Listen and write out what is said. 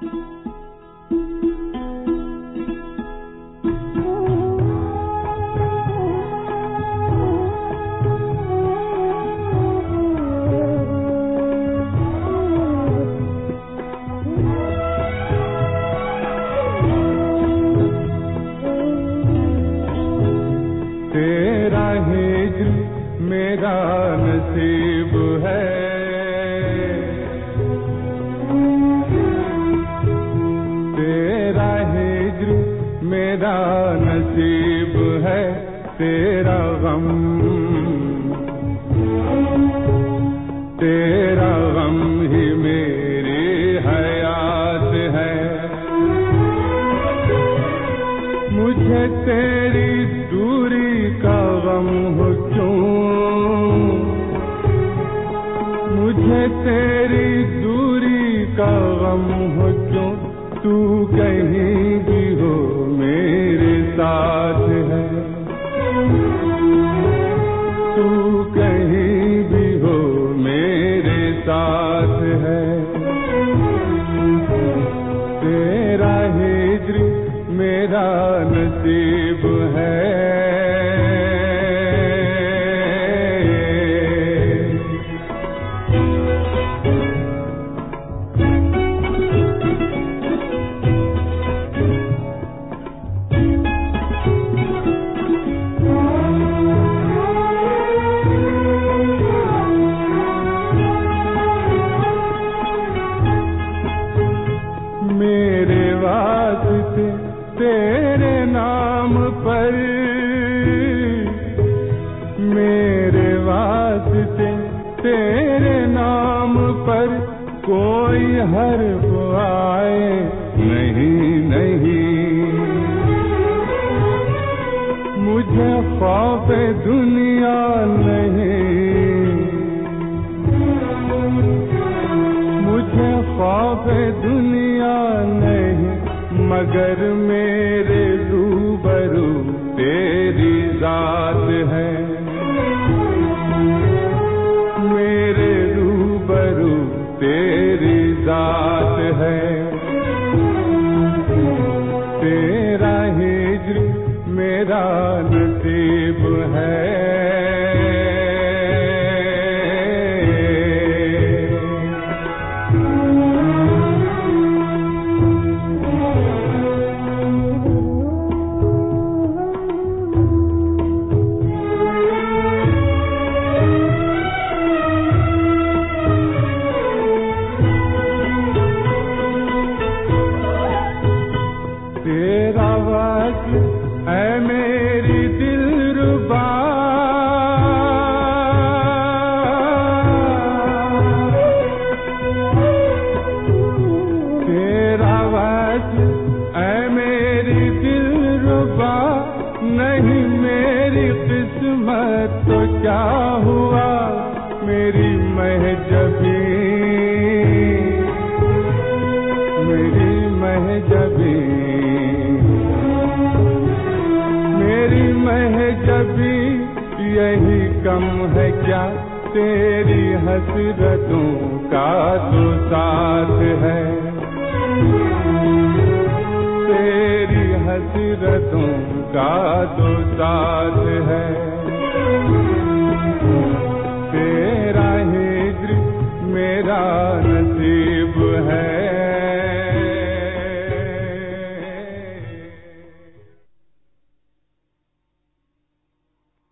تیرا میرا نصیب میرا نصیب ہے تیرا غم۔ تیرا غم ہی میری حیات ہے۔ مجھے تیری دوری کا غم ہو کیوں مجھے تیری دوری کا غم ہو کیوں تو کہیں بھی ساتھ ہے۔ تو کہیں بھی ہو میرے ساتھ ہے۔ تیرا ہجر میرا نصیب ہے۔ تیرے نام پر میرے واسطے تیرے نام پر کوئی ہر آئے نہیں نہیں۔ مجھے خوف دنیا مگر میرے روبرو، تیری ذات ہے۔ میرے روبرو، تیری ذات ہے۔ تیرا ہجر میرا نصیب ہے۔ وقت اے میری دل ربا، نہیں میری قسمت، تو کیا ہوا میری مہجبی میری مہجبی میری مہجبی یہی کم ہے کیا تیری حسرتوں کا تو ساتھ ہے۔ حسرتوں کا تو ساتھ ہے۔